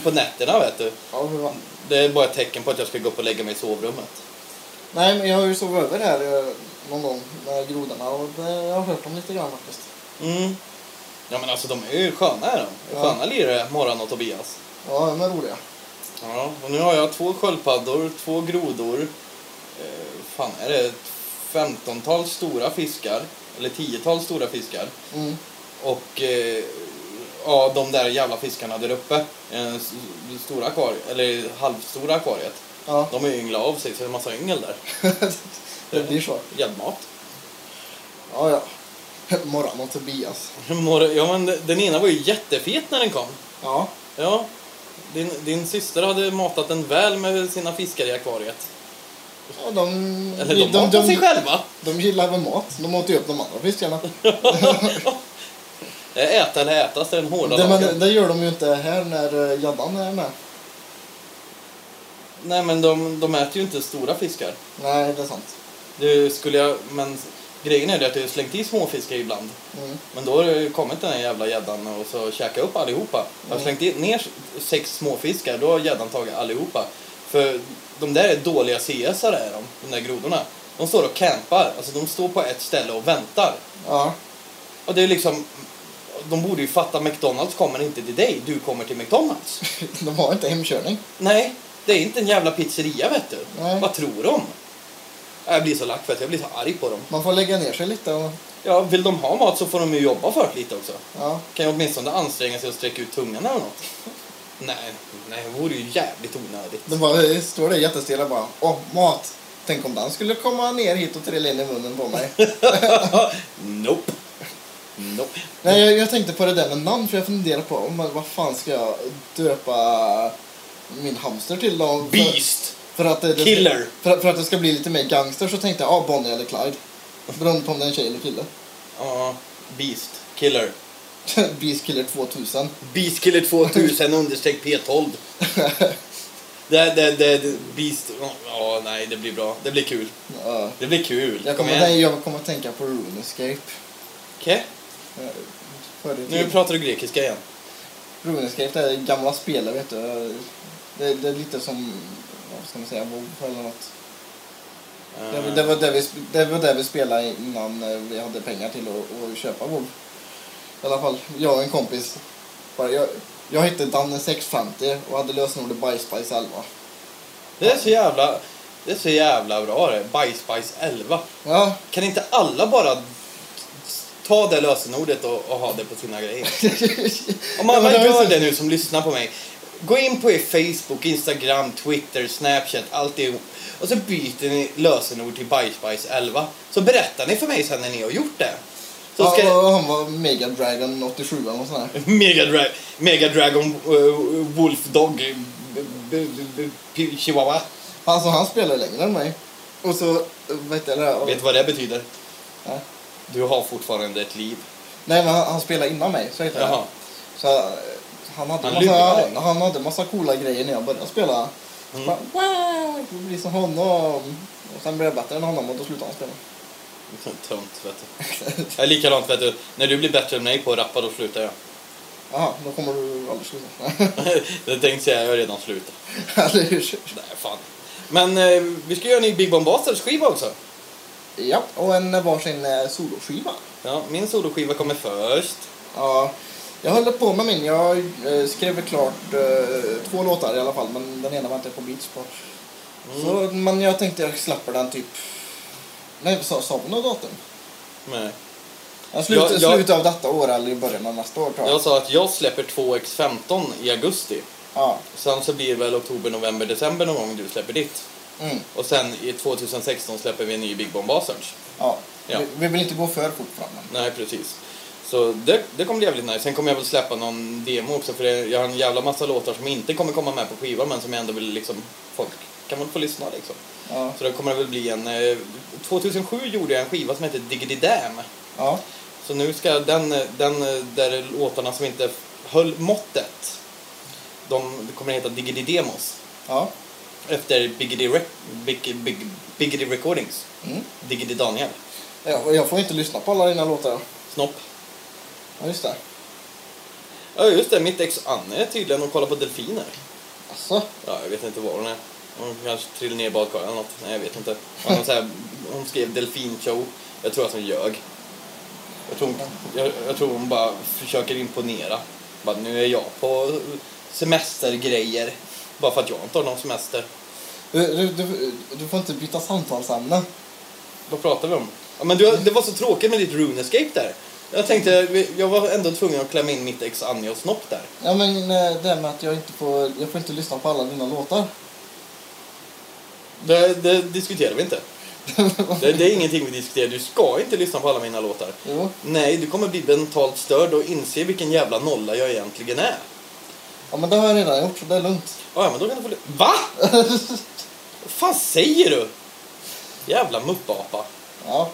på nätterna vet du. Ja, hur var Det är bara ett tecken på att jag ska gå upp och lägga mig i sovrummet. Nej, men jag har ju sovit över här eh, någon gång med grodorna och det, jag har hört dem lite grann faktiskt. Mm. Ja men alltså de är ju sköna är de. Ja. Sköna lirare, Morran och Tobias. Ja, de är roliga. Ja, och nu har jag två sköldpaddor, två grodor. Eh, fan, är det ett femtontal stora fiskar? Eller tiotal stora fiskar. Mm. Och eh, ja, de där jävla fiskarna där uppe. Eh, stora akvariet, eller halvstora akvariet. Ja, De är ju yngla av sig så det är en massa yngel där. <laughs> det blir så. Gäddmat. Ja, ja. <laughs> Morran och Tobias. <laughs> Mor- Ja men den ena var ju jättefet när den kom. Ja, Ja. Din, din syster hade matat den väl med sina fiskar i akvariet. ja de, Eller de, de, matar sig de, själva. de gillar väl mat. De åt ju upp de andra fiskarna. <laughs> Äta eller ätas, det är den hårda Det, lagen. men, det gör de ju inte här när eh, gäddan är med. Nej men de, de äter ju inte stora fiskar. Nej, det är sant. Det skulle jag, men grejen är det att har slängt i småfiskar ibland. Mm. Men då har det kommit den här jävla gäddan och så käkat upp allihopa. Jag har Mm. slängt ner sex småfiskar, då har gäddan tagit allihopa. För de där är dåliga CSare är de, de där grodorna. De står och campar, alltså de står på ett ställe och väntar. Ja, Och det är liksom, de borde ju fatta McDonalds kommer inte till dig, du kommer till McDonalds. <laughs> de har inte hemkörning. Nej, det är inte en jävla pizzeria vet du. Nej. Vad tror de? Jag blir så lack för att jag blir så arg på dem. Man får lägga ner sig lite och... Ja, vill de ha mat så får de ju jobba för det lite också. Ja. Kan jag åtminstone anstränga sig och sträcka ut tungan eller något? Nej, nej, det vore ju jävligt onödigt. De bara står där jättestilla bara. Åh, mat! Tänk om den skulle komma ner hit och trilla in i munnen på mig. <laughs> nope. Nope. Nej, jag, jag tänkte på det där med namn för jag funderar på men vad fan ska jag döpa min hamster till då? Beast. För att det, Killer. För, för att det ska bli lite mer gangster så tänkte jag, ja, Bonnie eller Clyde. Beroende på om det är en tjej eller kille. Ja, Beast. Killer. <laughs> Beast Killer 2000. Beast Killer 2000 understreck P12. <laughs> Det, det, det, Beast... Ja, nej, det blir bra. Det blir kul. Ja. Det blir kul. jag, Kom kommer, nej, jag kommer att tänka på RuneScape. Okej, i nu pratar du grekiska igen. RuneScape det är gamla spel, vet du. Det, det är lite som, ska man säga, WoW eller något. Det, var- det, var det, vi, sp- det var det vi spelade innan eh, vi hade pengar till att, att köpa WoW. I alla fall, jag och en kompis. Bara, jag, jag hette Danne650 och hade lösenordet Bajsbajs 11. Det är så jävla... Det är så jävla bra det. Bajsbajs 11. Ja, Kan inte alla bara ta det lösenordet och, och ha det på sina grejer? <laughs> Om man Ja, men bara det var gör så- det nu som lyssnar på mig. Gå in på er Facebook, Instagram, Twitter, Snapchat, alltihop. Och så byter ni lösenord till bajsbajs11. Så berättar ni för mig sen när ni har gjort det. Så Ja, ska och han var Mega Dragon 87 eller något sånt där. <laughs> Mega, Dra Mega Dragon uh, Wolf Dog Chihuahua. Alltså han spelar längre än mig. Och så, vet jag det? Vet du vad det betyder? Nej. Du har fortfarande ett liv. Nej men han, han spelar innan mig, så heter det. Så han hade, Han massa, han hade massa coola grejer när jag började spela. Mm. Bara, wow, det blir som honom. Och sen blev jag bättre än honom och då slutade han spela. Tönt, vet du. Jag är likadant, vet du. När du blir bättre än mig på att rappa, då slutar jag. Jaha, då kommer du aldrig sluta. <laughs> det tänkte säga, jag har redan slutat. Eller hur? Nej, fan. Men eh, vi ska göra en ny Big Bomb Bastards skiva också. Ja, och en varsin eh, soloskiva. Ja, min soloskiva kommer först. Ja, jag höll på med min. Jag eh, skrev klart eh, två låtar i alla fall, men den ena var inte på Beatsport. Mm. Så, men jag tänkte jag släpper den typ... Nej, sa, sa vi något datum? Nej. Ja, slut, Jag- jag- Slutet av detta år eller i början av nästa år tror jag. Jag sa att jag släpper 2x15 i augusti. Ja. Sen så blir det väl oktober, november, december någon gång du släpper ditt. Mm, Och sen i 2016 släpper vi en ny Big Bomb Bastards. ja. Ja. Vi, vi vill inte gå för fort fram. men- Nej, precis. Så det, det kommer bli jävligt nice. Sen kommer jag väl släppa någon demo också för jag har en jävla massa låtar som inte kommer komma med på skivan men som jag ändå vill liksom, folk kan väl få lyssna liksom. Ja. Så det kommer väl bli en, eh, 2007 gjorde jag en skiva som heter Diggity Dam. Ja. Så nu ska den, eh, den eh, där låtarna som inte höll måttet, de kommer att heta Diggity Demos. Ja. Efter Biggity, Rec- Big, Big, Biggity Recordings. Mm. Diggity Daniel. Jag, jag får inte lyssna på alla dina låtar. Snopp. Ja, just det. Ja just det, mitt ex Anne är tydligen och kollar på delfiner. Alltså. Ja, jag vet inte var hon är. Hon kanske trillade ner i badkaret eller något. Nej, jag vet inte. Hon, så här, hon skrev delfinshow. Jag tror att hon ljög. Jag tror, jag, jag tror hon bara försöker imponera. Bara, nu är jag på semestergrejer. Bara för att jag inte har någon semester. Du, du, du, du får inte byta samtalsämne. Vad pratar vi om? Ja, men du, det var så tråkigt med ditt Runescape där. Jag tänkte, jag var ändå tvungen att klämma in mitt ex Anja och Snopp där. Ja men eh, det med att jag inte får, jag får inte lyssna på alla dina låtar. Det, det diskuterar vi inte. <laughs> Det, det är ingenting vi diskuterar. Du ska inte lyssna på alla mina låtar. Jo. Nej, du kommer bli mentalt störd och inse vilken jävla nolla jag egentligen är. Ja men det har jag redan gjort så det är lugnt. Ja, men då kan du få... Va? <laughs> Vad fan säger du? Jävla muppapa. Ja.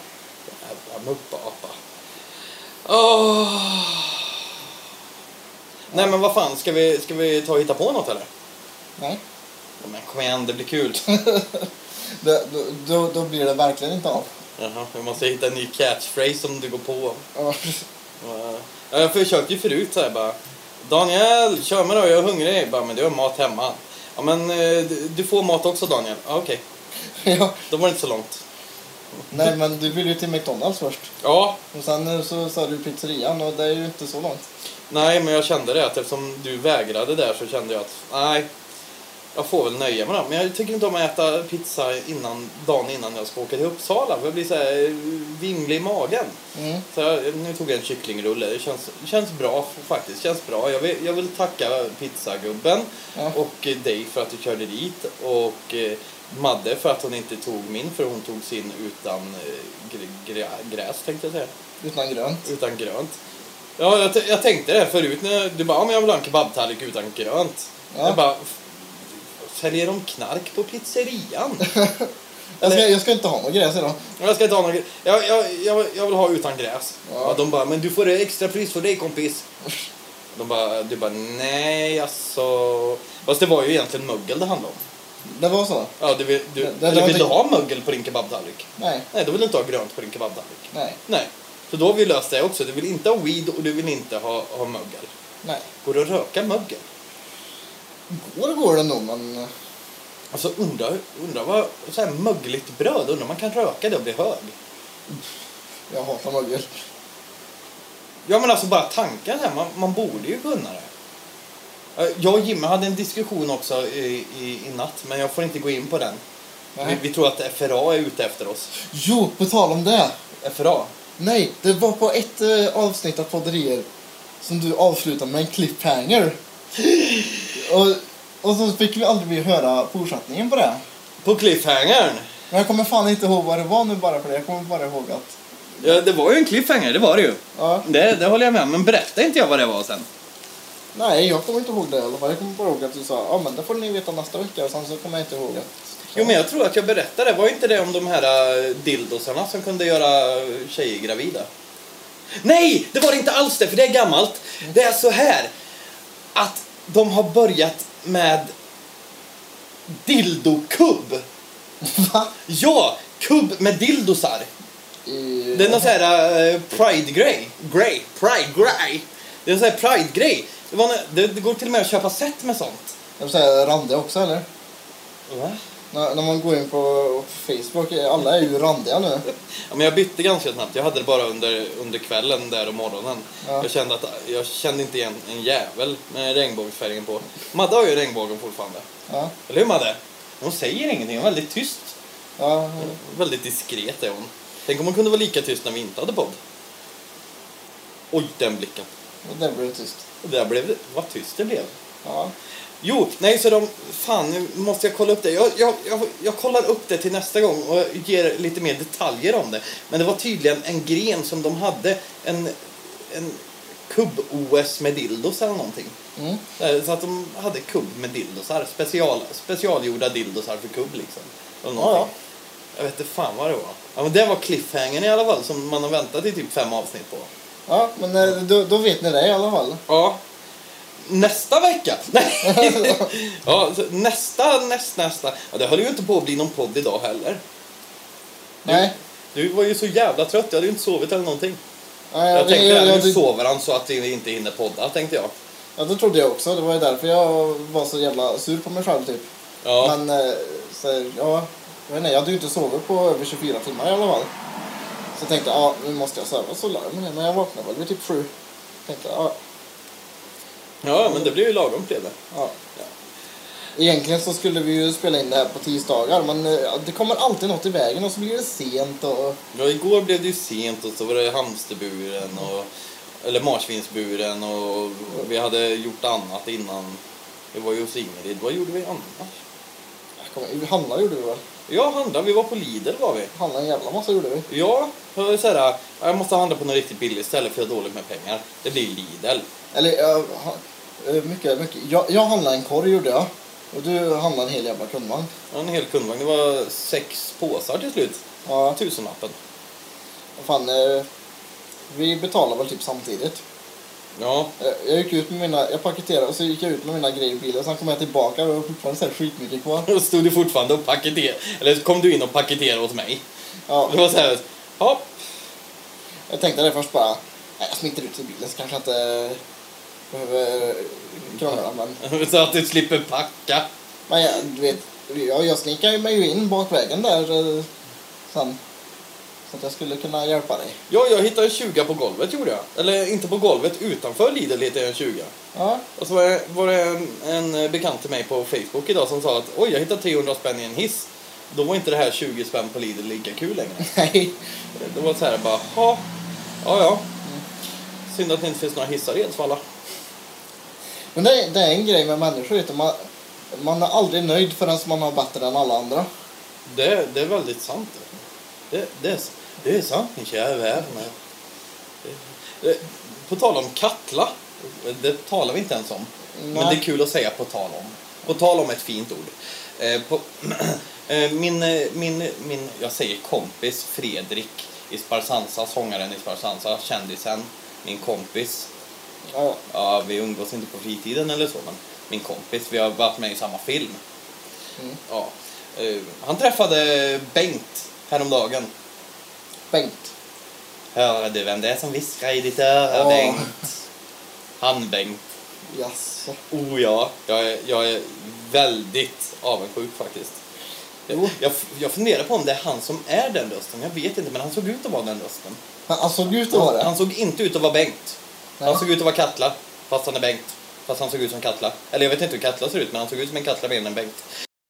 Jävla muppapa. Åh. Nej, men vad fan, ska vi, ska vi ta och hitta på något eller? Nej. Ja, men kom igen, det blir kul. <laughs> Då, då, då blir det verkligen inte av. Jaha, vi måste hitta en ny catchphrase som du går på. Ja. Ja, jag försökte ju förut så här bara. Daniel, kör mig då, jag är hungrig. Bara, men du har mat hemma. Ja, men eh, du- får mat också Daniel. Ja, okej. ja. Då var det inte så långt. Nej men du vill ju till McDonalds först. Ja, Och sen eh, så sa du pizzerian och det är ju inte så långt. nej, men jag kände det att eftersom du vägrade där så kände jag att nej, jag får väl nöja mig då. Men jag tycker inte om att äta pizza innan, dagen innan jag ska åka till Uppsala. För jag blir så här eh, vinglig i magen. Mm. Så jag, nu tog jag en kycklingrulle. Det känns, känns bra faktiskt. känns bra. Jag vill, jag vill tacka pizzagubben Ja. och eh, dig för att du körde dit. Och Madde för att hon inte tog min för hon tog sin utan eh, gr- grä- gräs tänkte jag säga. Utan grönt. Utan grönt. Ja, jag, jag tänkte det förut när du bara, ja, men jag vill ha en kebabtallrik utan grönt. Ja. Jag bara, "F- säljer de knark på pizzerian? <laughs> Jag ska, jag ska inte ha något gräs idag. Jag ska inte ha någon gre- jag, jag, jag, jag vill ha utan gräs. Ja. Ja. de bara, men du får extra pris för dig kompis. De bara, du bara, nej alltså. Fast det var ju egentligen mögel det handlade om. Det var så? Ja, du du, Det- det- eller det vill var du inte- ha mögel på din kebabtallrik? Nej. Nej, då vill du inte ha grönt på din kebabtallrik. Nej. Nej. Så då har vi löst det också. Du vill inte ha weed och du vill inte ha, ha mögel. Nej. Går det att röka mögel? Går går det nog men... eh, Alltså undrar undra vad så här mögligt bröd, undrar om man kan röka det och bli hög? Jag hatar mögel. Ja men alltså bara tanken här, man, man borde ju kunna det. Eh, Jag och Jimmy hade en diskussion också i, i, i natt, men jag får inte gå in på den. Vi, vi tror att FRA är ute efter oss. Jo, på tal om det. FRA? Nej, det var på ett eh, avsnitt av podderier som du avslutade med en cliffhanger. Och, och så fick vi aldrig höra fortsättningen på det. På cliffhangern. Men jag kommer fan inte ihåg vad det var nu bara för det. Jag kommer bara ihåg att... Ja, det var ju en cliffhanger, det var det ju. Ja, Det, det håller jag med om, men berätta inte jag vad det var sen. nej, jag kommer inte ihåg det i alla fall. Jag kommer bara ihåg att du sa ja men det får ni veta nästa vecka och sen så kommer jag inte ihåg att... Jo, men jag tror att jag berättade. Var inte det om de här uh, dildosarna som kunde göra eh, tjejer gravida? Nej, det var det inte alls det, för det är gammalt. Det är så här att de har börjat med dildokubb. <laughs> Va? Ja, kubb med dildosar. I... Det är någon sån här uh, pride-grej. Grey. Pride-grej. Det är en sån här pride-grej. Det, var det, det går till och med att köpa set med sånt. Jag vill säga Rande också eller? Va? När, när man går in på Facebook, alla är ju randiga nu. <laughs> Ja, men jag bytte ganska snabbt. Jag hade det bara under, under kvällen där och morgonen. Ja. Jag, kände att, jag kände inte igen en jävel med regnbågsfärgen på. Madde har ju regnbågen fortfarande. Ja, Eller hur Madde? Hon säger ingenting, hon är väldigt tyst. ja, Väldigt diskret är hon. Tänk om hon kunde vara lika tyst när vi inte hade podd. Oj, den blicken. och där blev tyst. Och där blev det, vad tyst det blev. Ja. Jo, nej så de, fan nu måste jag kolla upp det. Jag, jag, jag, jag kollar upp det till nästa gång och ger lite mer detaljer om det. Men det var tydligen en gren som de hade, en, en kubb-OS med dildos eller någonting. Mm. Eh, Så att de hade kubb med dildosar, special, specialgjorda dildosar för kubb liksom. Eller Ja, någonting. Jag vet inte fan vad det var. Ja, men det var cliffhangern i alla fall som man har väntat i typ fem avsnitt på. Ja, men då, då vet ni det i alla fall. Ja. Nästa vecka? <laughs> Nej. ja, nästa, näst, nästa. Ja, det höll ju inte på att bli någon podd idag heller. Nej. Du var ju så jävla trött, jag hade ju inte sovit eller någonting. Ja, Jag tänkte jag, jag, nu jag, sover han så att vi inte hinner podda, tänkte jag. ja, det trodde jag också. Det var ju därför jag var så jävla sur på mig själv typ. Ja. Men, eh, så, ja, jag, vet inte, jag hade ju inte sovit på över 24 timmar i alla fall. Så jag tänkte, ja, nu måste jag sova. Så la jag mig ner, men jag vaknade väl vid typ sju. Tänkte, ja, ja, men det blir ju lagom det. ja. Egentligen så skulle vi ju spela in det här på tisdagar, men eh, det kommer alltid något i vägen och så blir det sent och... Ja, igår blev det ju sent och så var det hamsterburen och eller marsvinsburen och vi hade gjort annat innan. Det var ju hos Ingrid. Vad gjorde vi annars? Jag handlade gjorde vi väl? Ja, handla. Vi var på Lidl var vi. Handlade en jävla massa gjorde vi. Ja, vill säga jag måste handla på något riktigt billigt ställe för jag har dåligt med pengar. Det blir Lidl. Eller, jag, eh, mycket, mycket. Jag, jag handlade en korg gjorde jag. Och du handlade en hel jävla kundvagn. Ja, En hel kundvagn. Det var sex påsar till slut. Ja, Tusenlappen. fan. Eh, vi betalade väl typ samtidigt. Ja, Eh, Jag gick ut med mina, jag paketerade och så gick jag ut med mina grejer i bilen. Sen kom jag tillbaka och det var fortfarande så här skitmycket kvar. <laughs> då stod du fortfarande och paketerade. Eller kom du in och paketerade åt mig. Ja, Det var så här, ja, jag tänkte det först bara, nej jag smiter ut till bilen så kanske jag inte behöver krångla. Men, <laughs> så att du slipper packa. men jag, du vet, jag, jag snickade mig ju in bakvägen där eh, sen. Så att jag skulle kunna hjälpa dig. Ja, jag hittade en 20 på golvet gjorde jag. Eller inte på golvet, utanför Lidl hittade jag en 20. Ja, Och så var det, var det en, en bekant till mig på Facebook idag som sa att oj, jag hittade 300 spänn i en hiss. Då var inte det här 20 spänn på Lidl lika kul längre. <laughs> nej. Det var så här bara, ja, ja, ja. Synd att det inte finns några hissar i Edsvalla. Men det, är- det är en grej med människor, vet. Man, man är aldrig nöjd förrän man har bättre än alla andra. Det, det är väldigt sant. Det, det, är, det är sant, min kära vän. Det- det- På tal om Katla, det talar vi inte ens om. Men Nej. det är kul att säga på tal om. På tal om ett fint ord. Eh, på, <clears throat> eh, min, eh, min, min, jag säger kompis Fredrik i Sparsansa, sångaren i Sparsansa, kändisen, min kompis. Ja, Ja, vi umgås inte på fritiden eller så, men min kompis, vi har varit med i samma film. Mm. Ja. Eh, han träffade Bengt häromdagen. Bengt. Hör du vem det är som viskar i ditt öra, Ja. Bengt? Han Bengt. Jaså. Oh ja, jag är, jag är väldigt avundsjuk faktiskt. Jag, jag, jag funderar på om det är han som är den rösten. Jag vet inte, men han såg ut att vara den rösten. Han, han såg ut att vara Han, det. han såg inte ut att vara Bengt. Nej. Han såg ut att vara Katla, fast han är Bengt. Fast han såg ut som Katla. Eller jag vet inte hur Katla ser ut, men han såg ut som en Katla mer än en Bengt.